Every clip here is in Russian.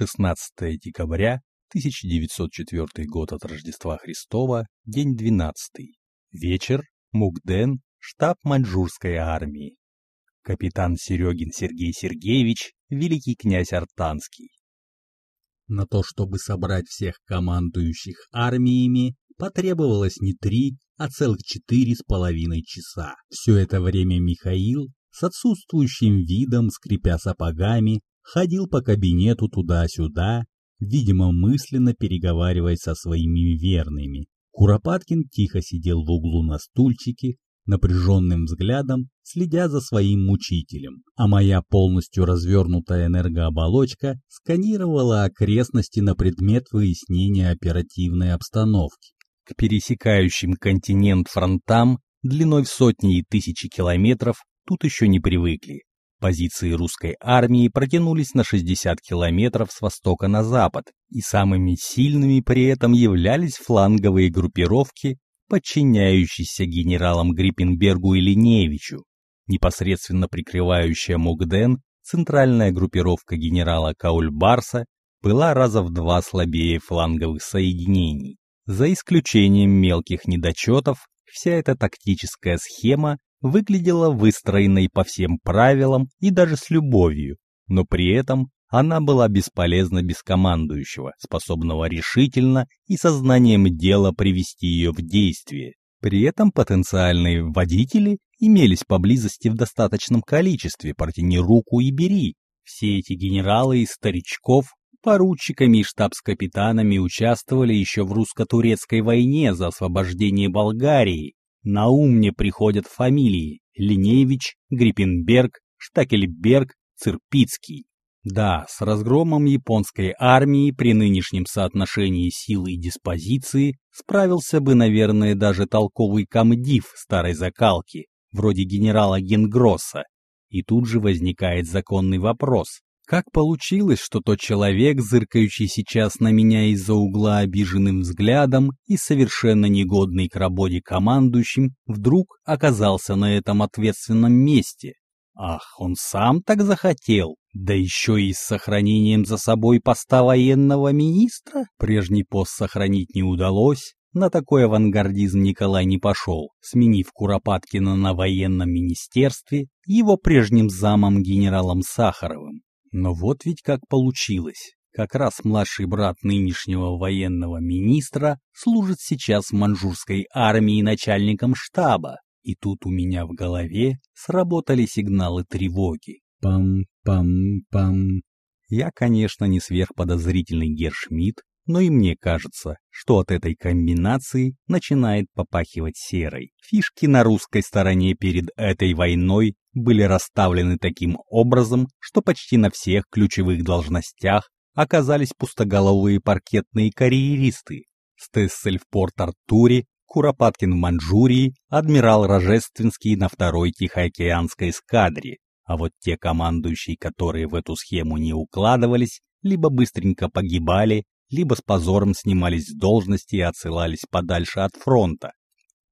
16 декабря 1904 год от Рождества Христова, день 12. Вечер, Мукден, штаб маньчжурской армии. Капитан Серегин Сергей Сергеевич, великий князь Артанский. На то, чтобы собрать всех командующих армиями, потребовалось не три, а целых четыре с половиной часа. Все это время Михаил с отсутствующим видом, скрипя сапогами, ходил по кабинету туда-сюда, видимо, мысленно переговариваясь со своими верными. Куропаткин тихо сидел в углу на стульчике, напряженным взглядом, следя за своим мучителем, а моя полностью развернутая энергооболочка сканировала окрестности на предмет выяснения оперативной обстановки. К пересекающим континент фронтам длиной в сотни и тысячи километров тут еще не привыкли. Позиции русской армии протянулись на 60 километров с востока на запад, и самыми сильными при этом являлись фланговые группировки, подчиняющиеся генералам Гриппенбергу и Линевичу, непосредственно прикрывающая Мугден, центральная группировка генерала Каульбарса была раза в два слабее фланговых соединений. За исключением мелких недочетов, вся эта тактическая схема выглядела выстроенной по всем правилам и даже с любовью, но при этом она была бесполезна без командующего, способного решительно и сознанием дела привести ее в действие. При этом потенциальные водители имелись поблизости в достаточном количестве, протяни руку и бери. Все эти генералы из старичков поручиками и штабс-капитанами участвовали еще в русско-турецкой войне за освобождение Болгарии на ум мне приходят фамилии Линеевич, Гриппенберг, Штакельберг, Цирпицкий. Да, с разгромом японской армии при нынешнем соотношении силы и диспозиции справился бы, наверное, даже толковый комдив старой закалки, вроде генерала Генгросса. И тут же возникает законный вопрос. Как получилось, что тот человек, зыркающий сейчас на меня из-за угла обиженным взглядом и совершенно негодный к работе командующим, вдруг оказался на этом ответственном месте? Ах, он сам так захотел, да еще и с сохранением за собой поста военного министра? Прежний пост сохранить не удалось, на такой авангардизм Николай не пошел, сменив Куропаткина на военном министерстве его прежним замом генералом Сахаровым. Но вот ведь как получилось. Как раз младший брат нынешнего военного министра служит сейчас в манжурской армии начальником штаба. И тут у меня в голове сработали сигналы тревоги. Пам-пам-пам. Я, конечно, не сверхподозрительный Гершмидт, но и мне кажется, что от этой комбинации начинает попахивать серой. Фишки на русской стороне перед этой войной были расставлены таким образом, что почти на всех ключевых должностях оказались пустоголовые паркетные карьеристы. Стессель в Порт-Артуре, Куропаткин в Манчжурии, адмирал Рожественский на второй Тихоокеанской эскадре. А вот те командующие, которые в эту схему не укладывались, либо быстренько погибали, либо с позором снимались с должности и отсылались подальше от фронта.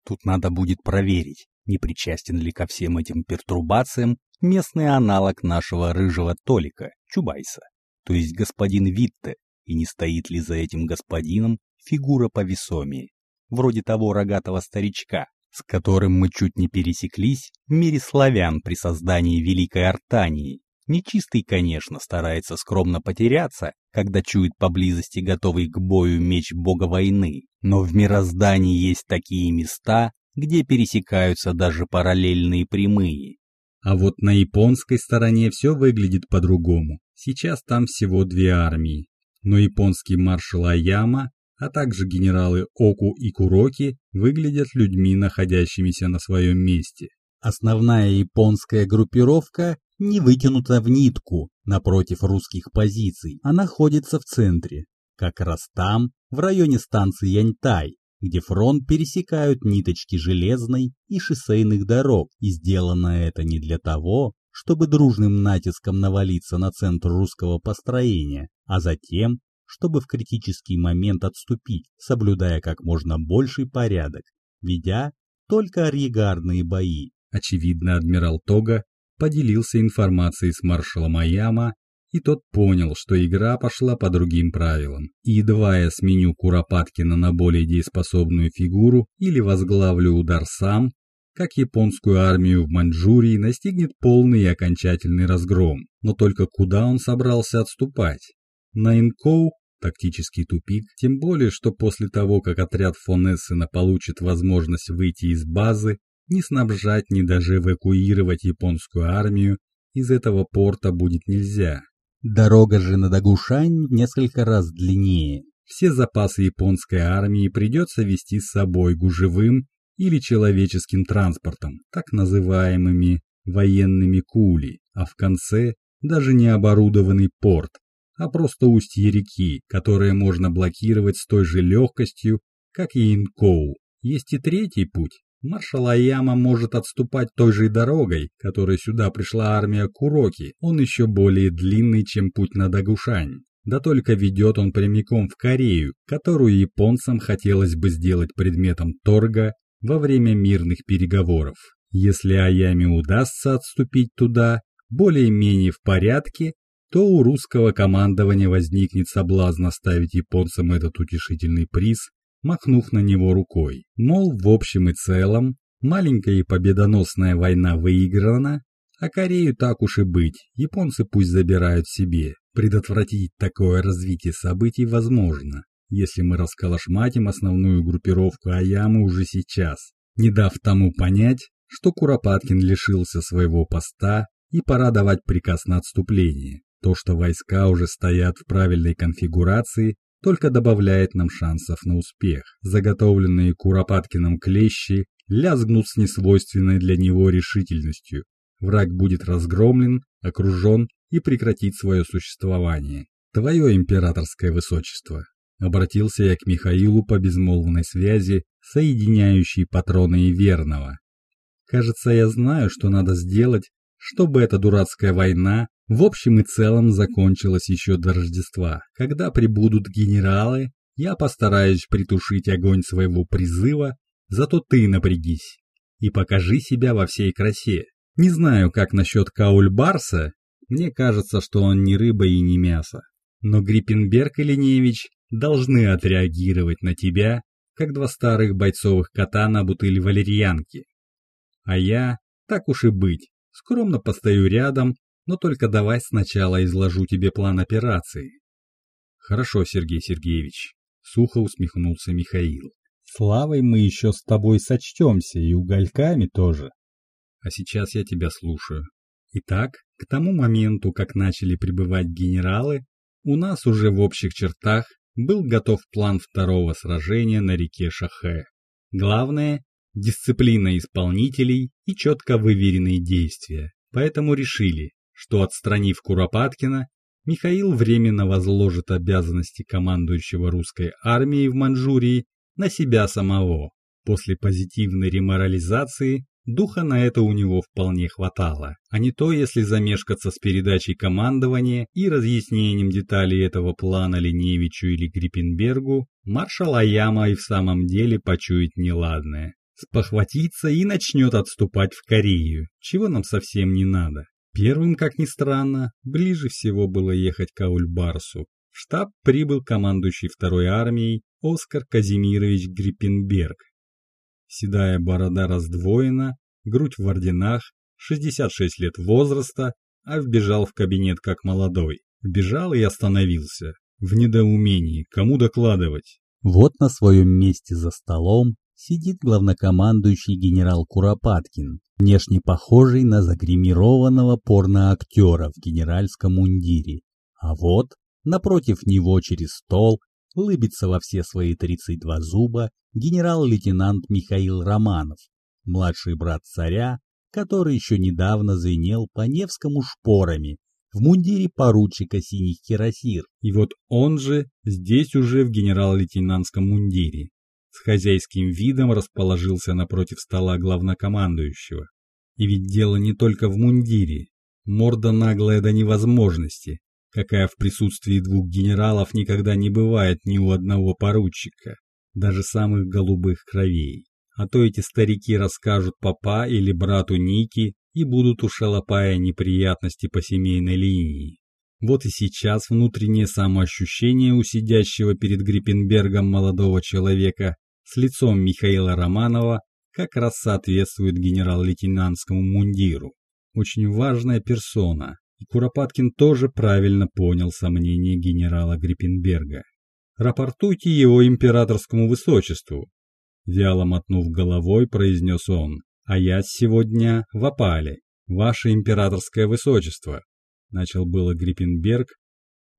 Тут надо будет проверить, не причастен ли ко всем этим пертурбациям местный аналог нашего рыжего Толика, Чубайса, то есть господин Витте, и не стоит ли за этим господином фигура повесомее, вроде того рогатого старичка, с которым мы чуть не пересеклись в мире славян при создании Великой Артании. Нечистый, конечно, старается скромно потеряться, когда чует поблизости готовый к бою меч бога войны, но в мироздании есть такие места, где пересекаются даже параллельные прямые. А вот на японской стороне все выглядит по-другому. Сейчас там всего две армии. Но японский маршал Аяма, а также генералы Оку и Куроки выглядят людьми, находящимися на своем месте. Основная японская группировка не вытянута в нитку напротив русских позиций, а находится в центре, как раз там, в районе станции Яньтай, где фронт пересекают ниточки железной и шоссейных дорог, и сделано это не для того, чтобы дружным натиском навалиться на центр русского построения, а затем, чтобы в критический момент отступить, соблюдая как можно больший порядок, ведя только арьегарные бои. Очевидно, адмирал Тога поделился информацией с маршалом Аяма и тот понял, что игра пошла по другим правилам. И едва я сменю Куропаткина на более дееспособную фигуру или возглавлю удар сам, как японскую армию в Маньчжурии настигнет полный и окончательный разгром. Но только куда он собрался отступать? На Инкоу тактический тупик, тем более, что после того, как отряд фон Эссена получит возможность выйти из базы, ни снабжать, ни даже эвакуировать японскую армию из этого порта будет нельзя. Дорога же на Дагушань в несколько раз длиннее. Все запасы японской армии придется вести с собой гужевым или человеческим транспортом, так называемыми военными кули, а в конце даже не оборудованный порт, а просто устье реки, которое можно блокировать с той же легкостью, как и Инкоу. Есть и третий путь. Маршал Аяма может отступать той же дорогой, которой сюда пришла армия Куроки. Он еще более длинный, чем путь на Дагушань. Да только ведет он прямиком в Корею, которую японцам хотелось бы сделать предметом торга во время мирных переговоров. Если Аяме удастся отступить туда, более-менее в порядке, то у русского командования возникнет соблазн оставить японцам этот утешительный приз, махнув на него рукой. Мол, в общем и целом, маленькая и победоносная война выиграна, а Корею так уж и быть, японцы пусть забирают себе. Предотвратить такое развитие событий возможно, если мы расколошматим основную группировку Аямы уже сейчас, не дав тому понять, что Куропаткин лишился своего поста и пора давать приказ на отступление. То, что войска уже стоят в правильной конфигурации, только добавляет нам шансов на успех. Заготовленные Куропаткиным клещи лязгнут с несвойственной для него решительностью. Враг будет разгромлен, окружен и прекратит свое существование. Твое императорское высочество. Обратился я к Михаилу по безмолвной связи, соединяющей патроны и верного. Кажется, я знаю, что надо сделать, чтобы эта дурацкая война в общем и целом закончилась еще до Рождества. Когда прибудут генералы, я постараюсь притушить огонь своего призыва, зато ты напрягись и покажи себя во всей красе. Не знаю, как насчет Каульбарса, мне кажется, что он не рыба и не мясо. Но Гриппенберг и Леневич должны отреагировать на тебя, как два старых бойцовых кота на бутыль валерьянки. А я, так уж и быть, скромно постою рядом, но только давай сначала изложу тебе план операции. Хорошо, Сергей Сергеевич, сухо усмехнулся Михаил. Славой мы еще с тобой сочтемся и угольками тоже. А сейчас я тебя слушаю. Итак, к тому моменту, как начали прибывать генералы, у нас уже в общих чертах был готов план второго сражения на реке Шахе. Главное – дисциплина исполнителей и четко выверенные действия. Поэтому решили, что, отстранив Куропаткина, Михаил временно возложит обязанности командующего русской армией в Манчжурии на себя самого. После позитивной реморализации духа на это у него вполне хватало, а не то, если замешкаться с передачей командования и разъяснением деталей этого плана Леневичу или Гриппенбергу, маршал Аяма и в самом деле почует неладное. Спохватится и начнет отступать в Корею, чего нам совсем не надо. Первым, как ни странно, ближе всего было ехать к Аульбарсу. В штаб прибыл командующий второй армией Оскар Казимирович Гриппенберг. Седая борода раздвоена, грудь в орденах, 66 лет возраста, а вбежал в кабинет как молодой. Вбежал и остановился. В недоумении, кому докладывать? Вот на своем месте за столом сидит главнокомандующий генерал Куропаткин, внешне похожий на загримированного порноактера в генеральском мундире. А вот, напротив него через стол, улыбится во все свои 32 зуба генерал-лейтенант Михаил Романов, младший брат царя, который еще недавно звенел по Невскому шпорами в мундире поручика синих кирасир. И вот он же здесь уже в генерал-лейтенантском мундире с хозяйским видом расположился напротив стола главнокомандующего. И ведь дело не только в мундире. Морда наглая до невозможности, какая в присутствии двух генералов никогда не бывает ни у одного поручика, даже самых голубых кровей. А то эти старики расскажут папа или брату Ники и будут у неприятности по семейной линии. Вот и сейчас внутреннее самоощущение у сидящего перед Гриппенбергом молодого человека с лицом Михаила Романова как раз соответствует генерал-лейтенантскому мундиру. Очень важная персона, и Куропаткин тоже правильно понял сомнения генерала Гриппенберга. «Рапортуйте его императорскому высочеству», — вяло мотнув головой, произнес он, «а я сегодня в опале, ваше императорское высочество», — начал было Гриппенберг,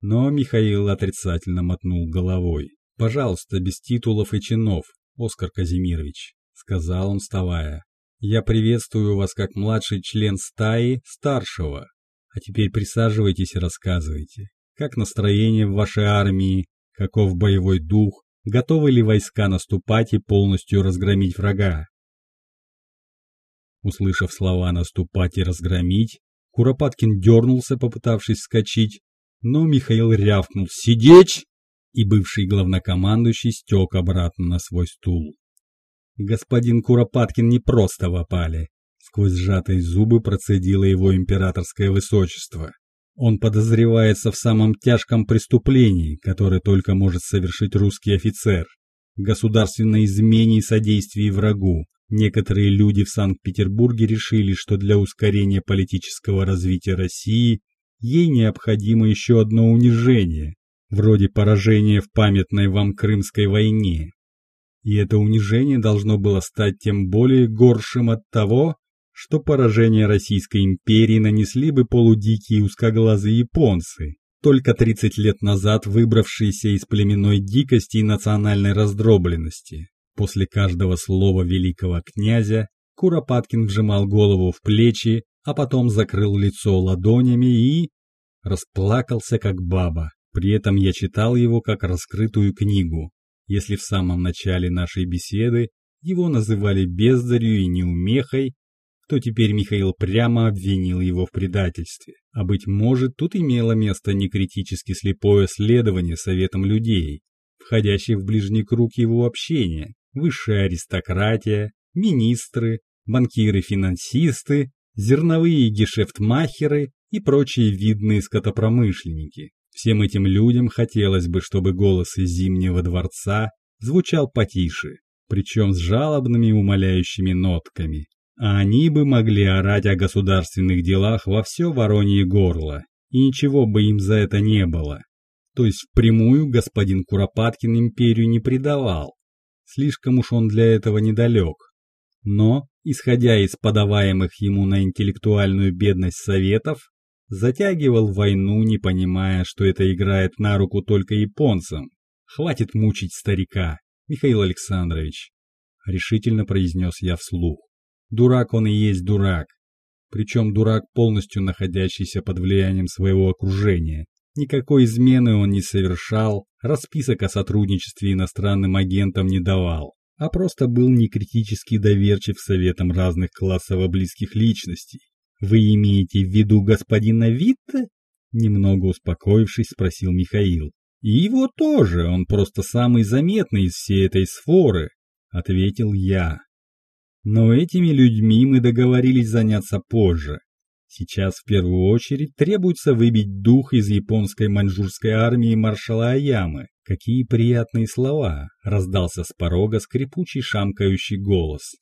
но Михаил отрицательно мотнул головой. «Пожалуйста, без титулов и чинов, Оскар Казимирович», — сказал он, вставая. «Я приветствую вас как младший член стаи старшего. А теперь присаживайтесь и рассказывайте, как настроение в вашей армии, каков боевой дух, готовы ли войска наступать и полностью разгромить врага». Услышав слова «наступать и разгромить», Куропаткин дернулся, попытавшись вскочить, но Михаил рявкнул «Сидеть!» И бывший главнокомандующий стек обратно на свой стул. Господин Куропаткин не просто в опале. Сквозь сжатые зубы процедило его императорское высочество. Он подозревается в самом тяжком преступлении, которое только может совершить русский офицер. Государственной измене и содействии врагу. Некоторые люди в Санкт-Петербурге решили, что для ускорения политического развития России ей необходимо еще одно унижение, вроде поражения в памятной вам Крымской войне. И это унижение должно было стать тем более горшим от того, что поражение Российской империи нанесли бы полудикие узкоглазые японцы, только 30 лет назад выбравшиеся из племенной дикости и национальной раздробленности. После каждого слова великого князя Куропаткин вжимал голову в плечи, а потом закрыл лицо ладонями и... расплакался как баба. При этом я читал его как раскрытую книгу. Если в самом начале нашей беседы его называли бездарью и неумехой, то теперь Михаил прямо обвинил его в предательстве. А быть может, тут имело место некритически слепое следование советам людей, входящих в ближний круг его общения, высшая аристократия, министры, банкиры-финансисты, зерновые гешефтмахеры и прочие видные скотопромышленники. Всем этим людям хотелось бы, чтобы голос из Зимнего дворца звучал потише, причем с жалобными умоляющими нотками. А они бы могли орать о государственных делах во все воронье горло, и ничего бы им за это не было. То есть впрямую господин Куропаткин империю не предавал. Слишком уж он для этого недалек. Но, исходя из подаваемых ему на интеллектуальную бедность советов, Затягивал войну, не понимая, что это играет на руку только японцам. «Хватит мучить старика, Михаил Александрович», — решительно произнес я вслух. «Дурак он и есть дурак. Причем дурак, полностью находящийся под влиянием своего окружения. Никакой измены он не совершал, расписок о сотрудничестве иностранным агентам не давал, а просто был некритически доверчив советам разных классово близких личностей. «Вы имеете в виду господина Витта?» Немного успокоившись, спросил Михаил. «И его тоже, он просто самый заметный из всей этой сфоры», — ответил я. «Но этими людьми мы договорились заняться позже. Сейчас в первую очередь требуется выбить дух из японской маньчжурской армии маршала Аямы. Какие приятные слова!» — раздался с порога скрипучий шамкающий голос.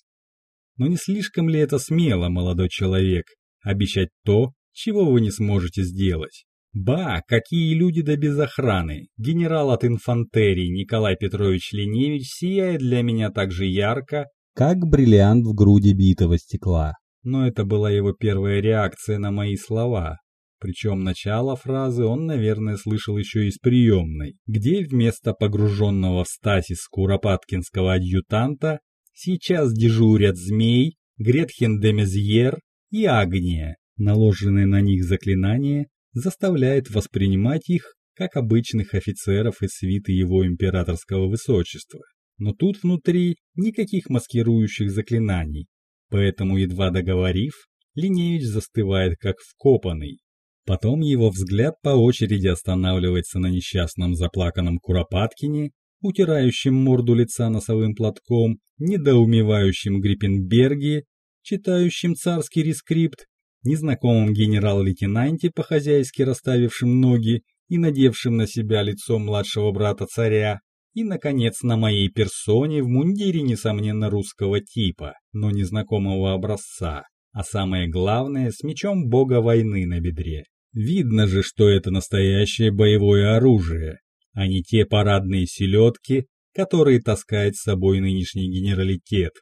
«Но не слишком ли это смело, молодой человек? Обещать то, чего вы не сможете сделать. Ба, какие люди да без охраны! Генерал от инфантерии Николай Петрович Леневич сияет для меня так же ярко, как бриллиант в груди битого стекла. Но это была его первая реакция на мои слова. Причем начало фразы он, наверное, слышал еще из приемной, где вместо погруженного в стасис куропаткинского адъютанта сейчас дежурят змей, Гретхен де Мезьер и Агния. Наложенные на них заклинания заставляют воспринимать их как обычных офицеров из свиты его императорского высочества. Но тут внутри никаких маскирующих заклинаний, поэтому, едва договорив, Линеевич застывает как вкопанный. Потом его взгляд по очереди останавливается на несчастном заплаканном Куропаткине, утирающем морду лица носовым платком, недоумевающем Гриппенберге читающим царский рескрипт, незнакомом генерал-лейтенанте, по-хозяйски расставившем ноги и надевшим на себя лицо младшего брата царя, и, наконец, на моей персоне в мундире, несомненно, русского типа, но незнакомого образца, а самое главное, с мечом бога войны на бедре. Видно же, что это настоящее боевое оружие, а не те парадные селедки, которые таскает с собой нынешний генералитет.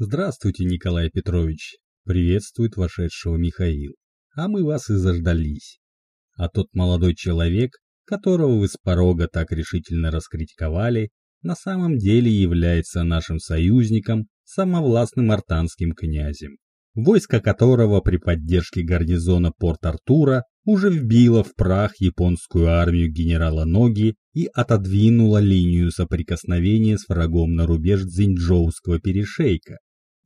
Здравствуйте, Николай Петрович, приветствует вошедшего Михаил. А мы вас и заждались. А тот молодой человек, которого вы с порога так решительно раскритиковали, на самом деле является нашим союзником, самовластным артанским князем, войско которого при поддержке гарнизона Порт-Артура уже вбило в прах японскую армию генерала Ноги и отодвинуло линию соприкосновения с врагом на рубеж Цзиньчжоуского перешейка.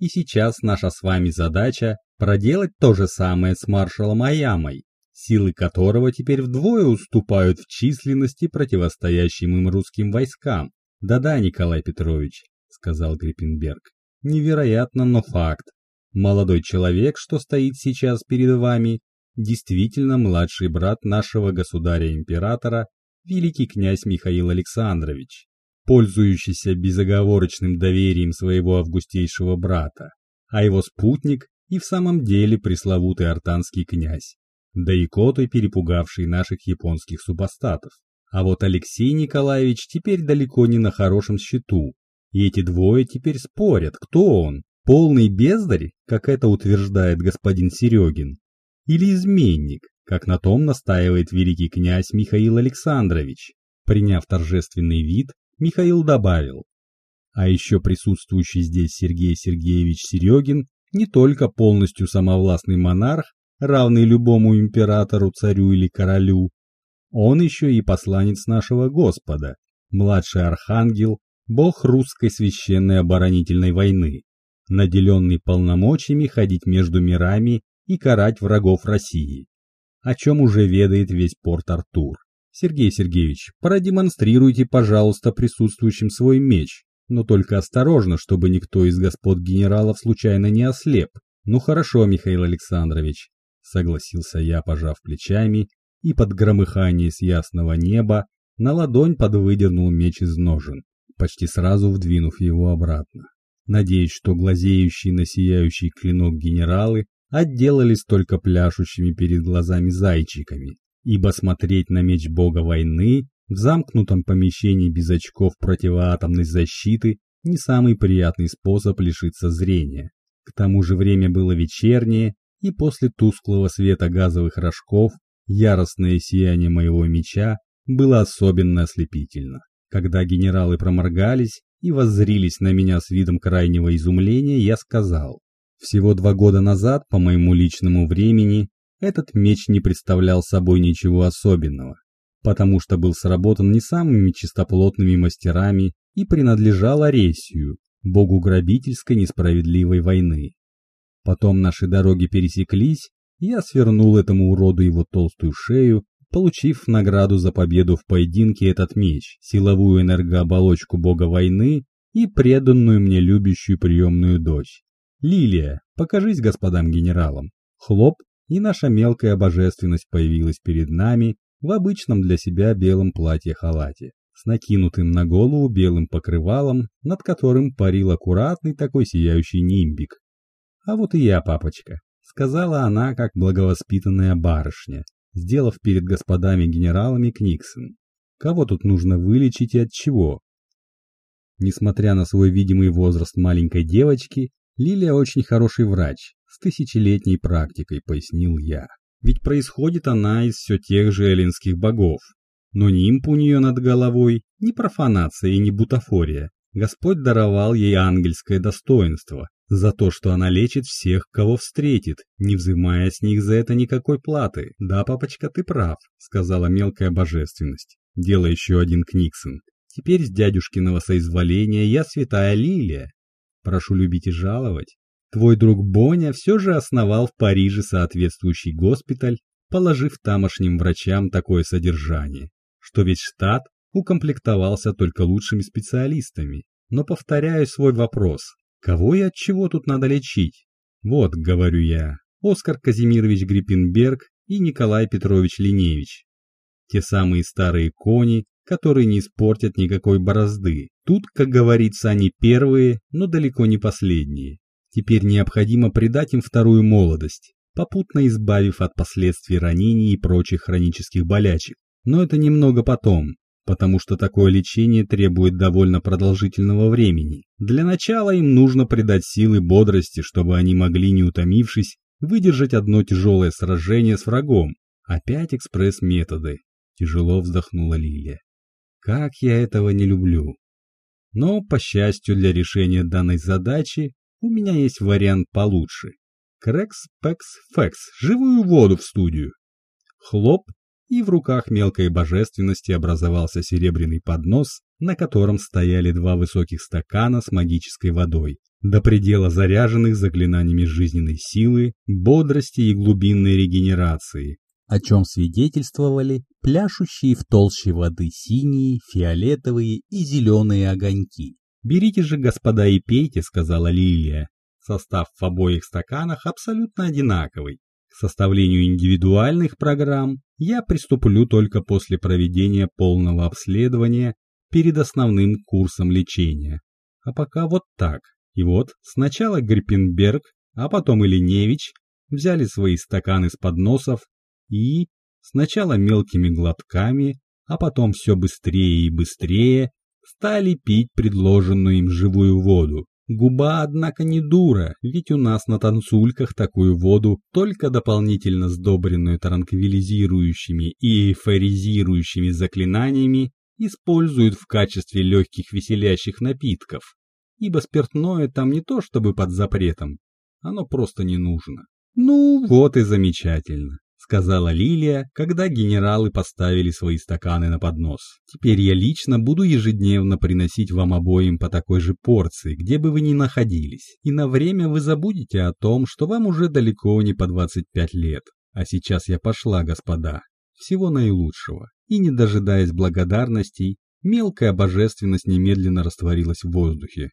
И сейчас наша с вами задача проделать то же самое с маршалом Аямой, силы которого теперь вдвое уступают в численности противостоящим им русским войскам. Да-да, Николай Петрович, сказал Гриппенберг. Невероятно, но факт. Молодой человек, что стоит сейчас перед вами, действительно младший брат нашего государя-императора, великий князь Михаил Александрович, пользующийся безоговорочным доверием своего августейшего брата, а его спутник и в самом деле пресловутый артанский князь, да и коты, перепугавший наших японских супостатов. А вот Алексей Николаевич теперь далеко не на хорошем счету, и эти двое теперь спорят, кто он, полный бездарь, как это утверждает господин Серегин, или изменник, как на том настаивает великий князь Михаил Александрович. Приняв торжественный вид, Михаил добавил: а еще присутствующий здесь Сергей Сергеевич Серегин не только полностью самовластный монарх, равный любому императору, царю или королю. Он еще и посланец нашего Господа, младший архангел, бог русской священной оборонительной войны, наделенный полномочиями ходить между мирами и карать врагов России, о чем уже ведает весь порт Артур. Сергей Сергеевич, продемонстрируйте, пожалуйста, присутствующим свой меч, но только осторожно, чтобы никто из господ генералов случайно не ослеп. Ну хорошо, Михаил Александрович, согласился я, пожав плечами, и под громыхание с ясного неба на ладонь подвыдернул меч из ножен, почти сразу вдвинув его обратно. Надеюсь, что глазеющие на сияющий клинок генералы отделались только пляшущими перед глазами зайчиками, ибо смотреть на меч бога войны в замкнутом помещении без очков противоатомной защиты не самый приятный способ лишиться зрения. К тому же время было вечернее, и после тусклого света газовых рожков яростное сияние моего меча было особенно ослепительно. Когда генералы проморгались и воззрились на меня с видом крайнего изумления, я сказал: "Всего два года назад, по моему личному времени, этот меч не представлял собой ничего особенного, потому что был сработан не самыми чистоплотными мастерами и принадлежал Аресию, богу грабительской несправедливой войны. Потом наши дороги пересеклись, и я свернул этому уроду его толстую шею, получив награду за победу в поединке этот меч, силовую энергооболочку бога войны и преданную мне любящую приемную дочь. Лилия, покажись господам генералам. Хлоп, и наша мелкая божественность появилась перед нами в обычном для себя белом платье-халате, с накинутым на голову белым покрывалом, над которым парил аккуратный такой сияющий нимбик, а вот и я, папочка, сказала она, как благовоспитанная барышня, сделав перед господами генералами Книксон. Кого тут нужно вылечить и от чего? Несмотря на свой видимый возраст маленькой девочки, Лилия очень хороший врач, с тысячелетней практикой, пояснил я. Ведь происходит она из все тех же эллинских богов. Но нимб у нее над головой не профанация и не бутафория. Господь даровал ей ангельское достоинство, за то, что она лечит всех, кого встретит, не взимая с них за это никакой платы. Да, папочка, ты прав, сказала мелкая божественность. Делай еще один Книксон. Теперь с дядюшкиного соизволения я святая Лилия. Прошу любить и жаловать. Твой друг Боня все же основал в Париже соответствующий госпиталь, положив тамошним врачам такое содержание, что весь штат укомплектовался только лучшими специалистами. Но повторяю свой вопрос: Кого и от чего тут надо лечить? Вот, говорю я, Оскар Казимирович Гриппенберг и Николай Петрович Линевич. Те самые старые кони, которые не испортят никакой борозды. Тут, как говорится, они первые, но далеко не последние. Теперь необходимо придать им вторую молодость, попутно избавив от последствий ранений и прочих хронических болячек. Но это немного потом, потому что такое лечение требует довольно продолжительного времени. Для начала им нужно придать силы бодрости, чтобы они могли, не утомившись, выдержать одно тяжелое сражение с врагом. Опять экспресс-методы. Тяжело вздохнула Лилия. Как я этого не люблю. Но, по счастью для решения данной задачи, у меня есть вариант получше. Крекс, пекс, фекс, живую воду в студию. Хлоп, и в руках мелкой божественности образовался серебряный поднос, на котором стояли два высоких стакана с магической водой, до предела заряженных заклинаниями жизненной силы, бодрости и глубинной регенерации, о чем свидетельствовали пляшущие в толще воды синие, фиолетовые и зеленые огоньки. «Берите же, господа, и пейте», — сказала Лилия. Состав в обоих стаканах абсолютно одинаковый. К составлению индивидуальных программ я приступлю только после проведения полного обследования перед основным курсом лечения. А пока вот так. И вот сначала Гриппенберг, а потом Ильиневич взяли свои стаканы с подносов и, сначала мелкими глотками, а потом все быстрее и быстрее, стали пить предложенную им живую воду. Губа, однако, не дура, ведь у нас на танцульках такую воду, только дополнительно сдобренную транквилизирующими и эйфоризирующими заклинаниями, используют в качестве легких веселящих напитков, ибо спиртное там не то чтобы под запретом, оно просто не нужно. Ну, вот и замечательно сказала Лилия, когда генералы поставили свои стаканы на поднос. Теперь я лично буду ежедневно приносить вам обоим по такой же порции, где бы вы ни находились. И на время вы забудете о том, что вам уже далеко не по 25 лет. А сейчас я пошла, господа. Всего наилучшего. И не дожидаясь благодарностей, мелкая божественность немедленно растворилась в воздухе.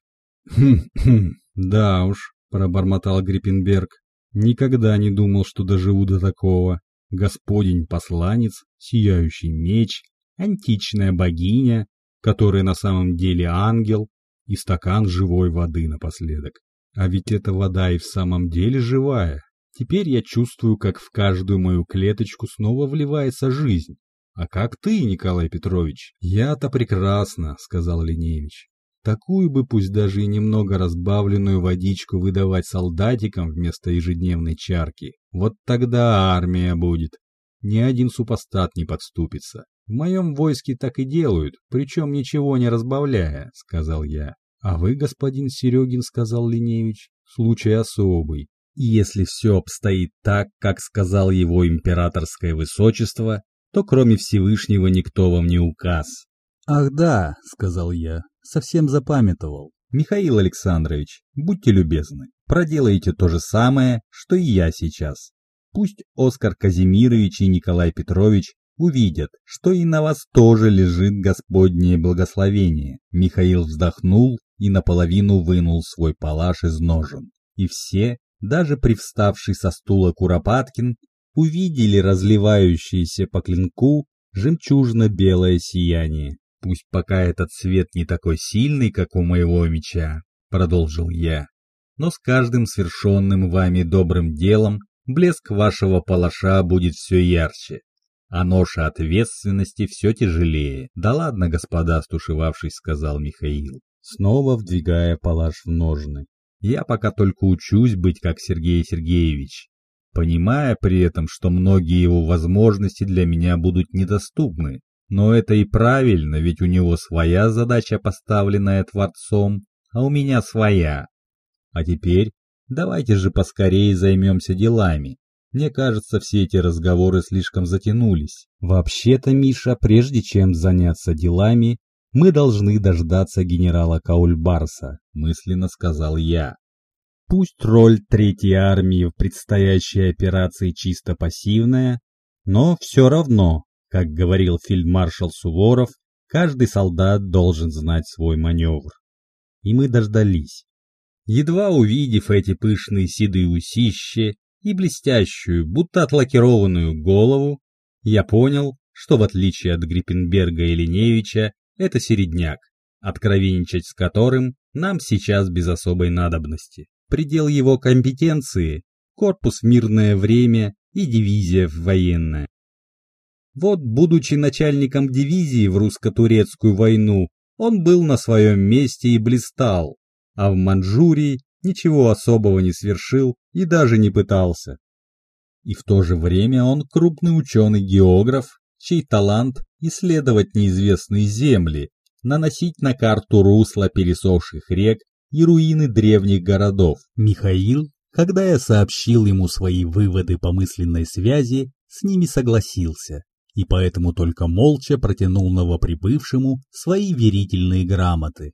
«Хм-хм, да уж», — пробормотал Гриппенберг, Никогда не думал, что доживу до такого. Господень посланец, сияющий меч, античная богиня, которая на самом деле ангел, и стакан живой воды напоследок. А ведь эта вода и в самом деле живая. Теперь я чувствую, как в каждую мою клеточку снова вливается жизнь. А как ты, Николай Петрович? Я-то прекрасно, сказал Линевич. Такую бы, пусть даже и немного разбавленную водичку выдавать солдатикам вместо ежедневной чарки. Вот тогда армия будет. Ни один супостат не подступится. В моем войске так и делают, причем ничего не разбавляя, сказал я. А вы, господин Серегин, сказал Линевич, случай особый. И если все обстоит так, как сказал его императорское высочество, то кроме Всевышнего никто вам не указ. «Ах да», — сказал я, совсем запамятовал. Михаил Александрович, будьте любезны, проделайте то же самое, что и я сейчас. Пусть Оскар Казимирович и Николай Петрович увидят, что и на вас тоже лежит Господнее благословение. Михаил вздохнул и наполовину вынул свой палаш из ножен. И все, даже привставший со стула Куропаткин, увидели разливающееся по клинку жемчужно-белое сияние. Пусть пока этот свет не такой сильный, как у моего меча, продолжил я, но с каждым свершенным вами добрым делом блеск вашего палаша будет все ярче, а ноша ответственности все тяжелее. Да ладно, господа, стушевавшись, сказал Михаил, снова вдвигая палаш в ножны. Я пока только учусь быть как Сергей Сергеевич, понимая при этом, что многие его возможности для меня будут недоступны. Но это и правильно, ведь у него своя задача, поставленная Творцом, а у меня своя. А теперь давайте же поскорее займемся делами. Мне кажется, все эти разговоры слишком затянулись. Вообще-то, Миша, прежде чем заняться делами, мы должны дождаться генерала Каульбарса, мысленно сказал я. Пусть роль Третьей армии в предстоящей операции чисто пассивная, но все равно как говорил фельдмаршал Суворов, каждый солдат должен знать свой маневр. И мы дождались. Едва увидев эти пышные седые усищи, и блестящую, будто отлакированную голову, я понял, что в отличие от Гриппенберга и Линевича, это середняк, откровенничать с которым нам сейчас без особой надобности. Предел его компетенции – корпус в мирное время и дивизия в военное. Вот, будучи начальником дивизии в русско-турецкую войну, он был на своем месте и блистал, а в Манчжурии ничего особого не свершил и даже не пытался. И в то же время он крупный ученый-географ, чей талант исследовать неизвестные земли, наносить на карту русла пересохших рек и руины древних городов. Михаил, когда я сообщил ему свои выводы по мысленной связи, с ними согласился и поэтому только молча протянул новоприбывшему свои верительные грамоты.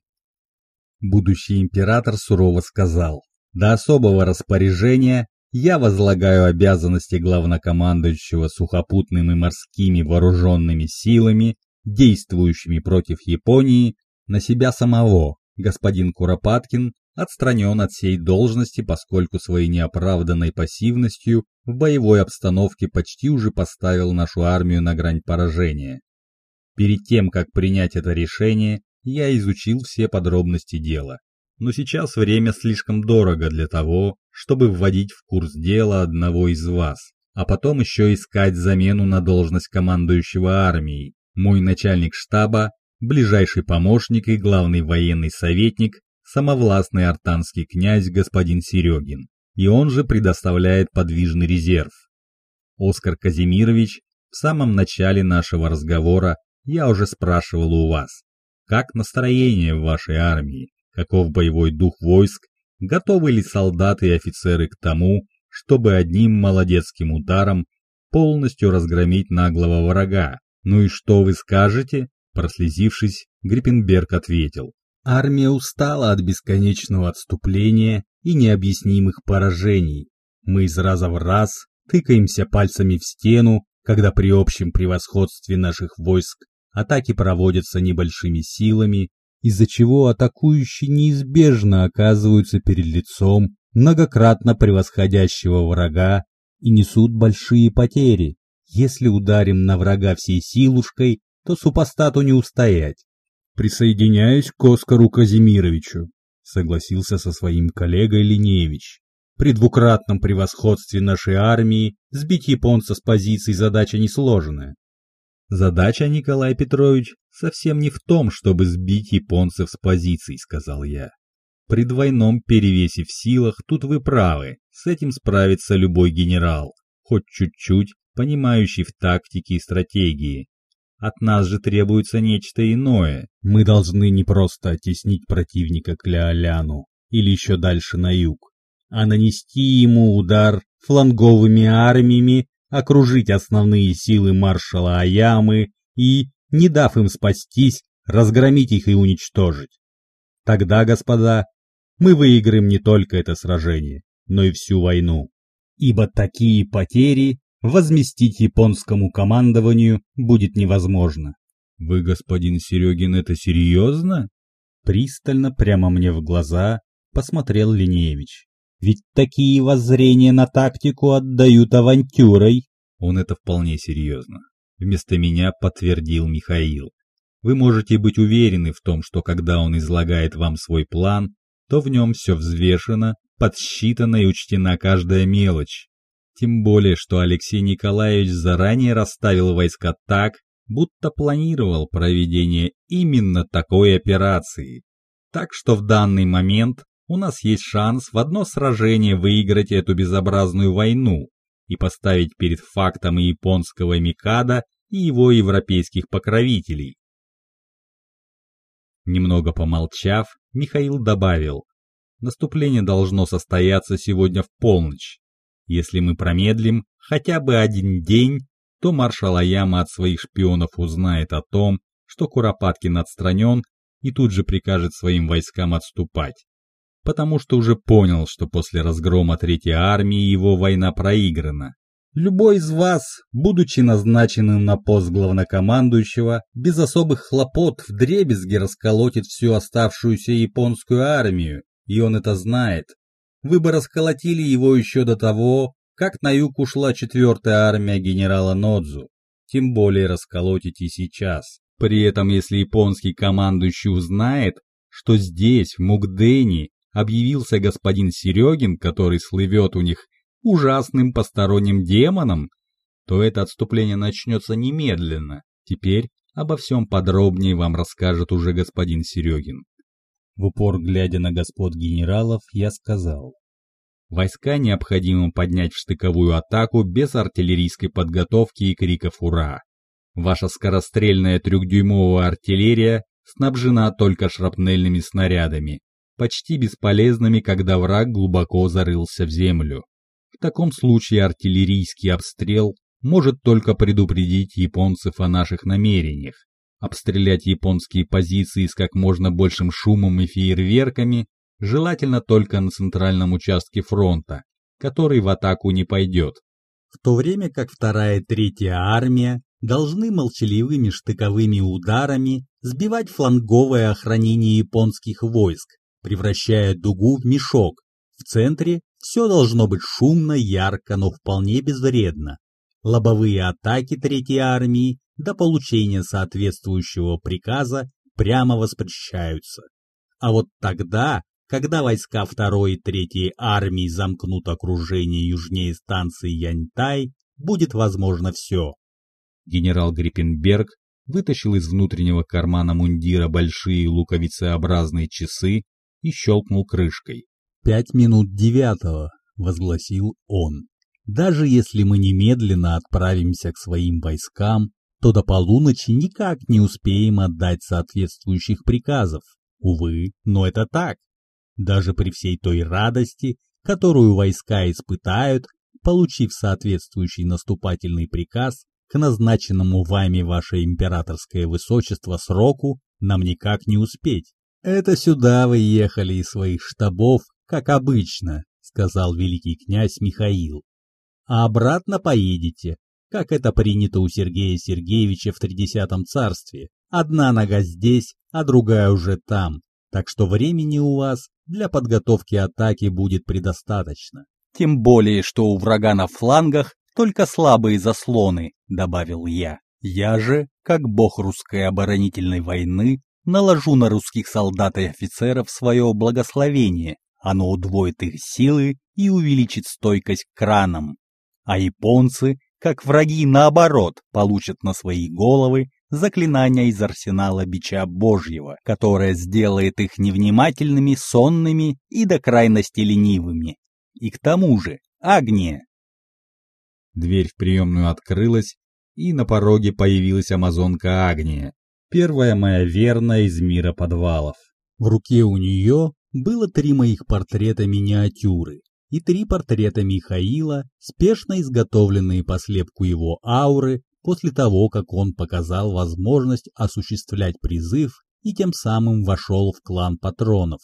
Будущий император сурово сказал, до особого распоряжения я возлагаю обязанности главнокомандующего сухопутными и морскими вооруженными силами, действующими против Японии, на себя самого. Господин Куропаткин отстранен от всей должности, поскольку своей неоправданной пассивностью в боевой обстановке почти уже поставил нашу армию на грань поражения. Перед тем, как принять это решение, я изучил все подробности дела. Но сейчас время слишком дорого для того, чтобы вводить в курс дела одного из вас, а потом еще искать замену на должность командующего армией. Мой начальник штаба, ближайший помощник и главный военный советник самовластный артанский князь господин Серегин, и он же предоставляет подвижный резерв. Оскар Казимирович, в самом начале нашего разговора я уже спрашивал у вас, как настроение в вашей армии, каков боевой дух войск, готовы ли солдаты и офицеры к тому, чтобы одним молодецким ударом полностью разгромить наглого врага. Ну и что вы скажете? Прослезившись, Гриппенберг ответил. Армия устала от бесконечного отступления и необъяснимых поражений. Мы из раза в раз тыкаемся пальцами в стену, когда при общем превосходстве наших войск атаки проводятся небольшими силами, из-за чего атакующие неизбежно оказываются перед лицом многократно превосходящего врага и несут большие потери. Если ударим на врага всей силушкой, то супостату не устоять. «Присоединяюсь к Оскару Казимировичу», — согласился со своим коллегой Линеевич. «При двукратном превосходстве нашей армии сбить японца с позиций задача несложная». «Задача, Николай Петрович, совсем не в том, чтобы сбить японцев с позиций», — сказал я. «При двойном перевесе в силах тут вы правы, с этим справится любой генерал, хоть чуть-чуть понимающий в тактике и стратегии. От нас же требуется нечто иное. Мы должны не просто оттеснить противника к Леоляну или еще дальше на юг, а нанести ему удар фланговыми армиями, окружить основные силы маршала Аямы и, не дав им спастись, разгромить их и уничтожить. Тогда, господа, мы выиграем не только это сражение, но и всю войну. Ибо такие потери возместить японскому командованию будет невозможно. «Вы, господин Серегин, это серьезно?» Пристально, прямо мне в глаза, посмотрел Линеевич. «Ведь такие воззрения на тактику отдают авантюрой». Он это вполне серьезно. Вместо меня подтвердил Михаил. Вы можете быть уверены в том, что когда он излагает вам свой план, то в нем все взвешено, подсчитано и учтена каждая мелочь. Тем более, что Алексей Николаевич заранее расставил войска так, будто планировал проведение именно такой операции. Так что в данный момент у нас есть шанс в одно сражение выиграть эту безобразную войну и поставить перед фактом и японского Микада, и его европейских покровителей. Немного помолчав, Михаил добавил, наступление должно состояться сегодня в полночь. Если мы промедлим хотя бы один день, то маршал Аяма от своих шпионов узнает о том, что Куропаткин отстранен и тут же прикажет своим войскам отступать. Потому что уже понял, что после разгрома Третьей армии его война проиграна. Любой из вас, будучи назначенным на пост главнокомандующего, без особых хлопот в дребезги расколотит всю оставшуюся японскую армию, и он это знает, вы бы расколотили его еще до того, как на юг ушла четвертая армия генерала Нодзу. Тем более расколотить и сейчас. При этом, если японский командующий узнает, что здесь, в Мукдене, объявился господин Серегин, который слывет у них ужасным посторонним демоном, то это отступление начнется немедленно. Теперь обо всем подробнее вам расскажет уже господин Серегин. В упор глядя на господ генералов, я сказал. Войска необходимо поднять в штыковую атаку без артиллерийской подготовки и криков «Ура!». Ваша скорострельная трехдюймовая артиллерия снабжена только шрапнельными снарядами, почти бесполезными, когда враг глубоко зарылся в землю. В таком случае артиллерийский обстрел может только предупредить японцев о наших намерениях. Обстрелять японские позиции с как можно большим шумом и фейерверками желательно только на центральном участке фронта, который в атаку не пойдет. В то время как вторая и третья армия должны молчаливыми штыковыми ударами сбивать фланговое охранение японских войск, превращая дугу в мешок. В центре все должно быть шумно, ярко, но вполне безвредно. Лобовые атаки Третьей армии до получения соответствующего приказа прямо воспрещаются. А вот тогда, когда войска второй и третьей армии замкнут окружение южнее станции Яньтай, будет возможно все. Генерал Гриппенберг вытащил из внутреннего кармана мундира большие луковицеобразные часы и щелкнул крышкой. «Пять минут девятого», — возгласил он. «Даже если мы немедленно отправимся к своим войскам, то до полуночи никак не успеем отдать соответствующих приказов. Увы, но это так. Даже при всей той радости, которую войска испытают, получив соответствующий наступательный приказ к назначенному вами ваше императорское высочество сроку, нам никак не успеть. Это сюда вы ехали из своих штабов, как обычно, сказал великий князь Михаил. А обратно поедете, как это принято у Сергея Сергеевича в Тридесятом царстве. Одна нога здесь, а другая уже там, так что времени у вас для подготовки атаки будет предостаточно. Тем более, что у врага на флангах только слабые заслоны, добавил я. Я же, как бог русской оборонительной войны, наложу на русских солдат и офицеров свое благословение. Оно удвоит их силы и увеличит стойкость к кранам. А японцы, как враги, наоборот, получат на свои головы заклинание из арсенала бича Божьего, которое сделает их невнимательными, сонными и до крайности ленивыми. И к тому же, Агния. Дверь в приемную открылась, и на пороге появилась амазонка Агния, первая моя верная из мира подвалов. В руке у нее было три моих портрета миниатюры и три портрета Михаила, спешно изготовленные по слепку его ауры после того, как он показал возможность осуществлять призыв и тем самым вошел в клан патронов.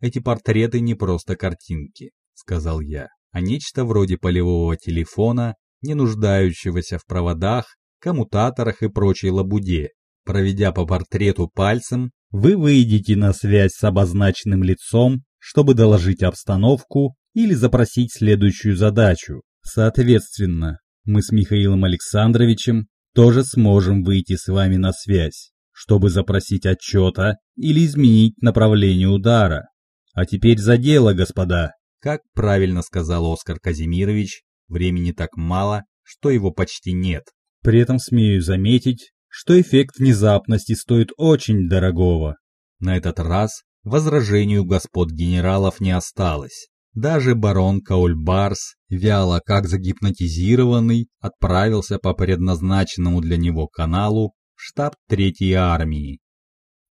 «Эти портреты не просто картинки», — сказал я, «а нечто вроде полевого телефона, не нуждающегося в проводах, коммутаторах и прочей лабуде. Проведя по портрету пальцем, вы выйдете на связь с обозначенным лицом, чтобы доложить обстановку или запросить следующую задачу. Соответственно, мы с Михаилом Александровичем тоже сможем выйти с вами на связь, чтобы запросить отчета или изменить направление удара. А теперь за дело, господа. Как правильно сказал Оскар Казимирович, времени так мало, что его почти нет. При этом смею заметить, что эффект внезапности стоит очень дорогого. На этот раз возражению господ генералов не осталось. Даже барон Каульбарс, вяло как загипнотизированный, отправился по предназначенному для него каналу в штаб Третьей армии.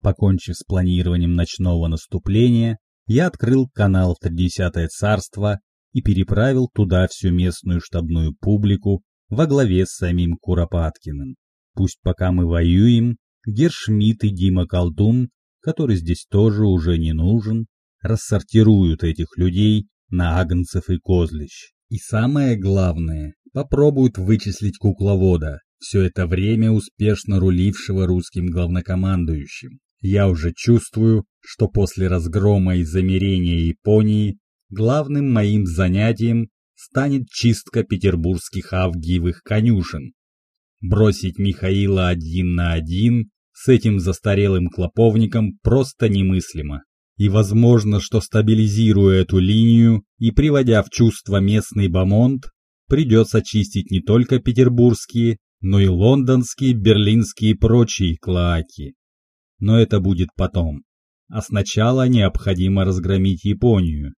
Покончив с планированием ночного наступления, я открыл канал в Тридесятое царство и переправил туда всю местную штабную публику во главе с самим Куропаткиным. Пусть пока мы воюем, Гершмидт и Дима Колдун, который здесь тоже уже не нужен, рассортируют этих людей на агнцев и козлищ. И самое главное, попробуют вычислить кукловода, все это время успешно рулившего русским главнокомандующим. Я уже чувствую, что после разгрома и замерения Японии главным моим занятием станет чистка петербургских авгиевых конюшен. Бросить Михаила один на один с этим застарелым клоповником просто немыслимо. И возможно, что стабилизируя эту линию и приводя в чувство местный бомонд, придется чистить не только петербургские, но и лондонские, берлинские и прочие клоаки. Но это будет потом. А сначала необходимо разгромить Японию.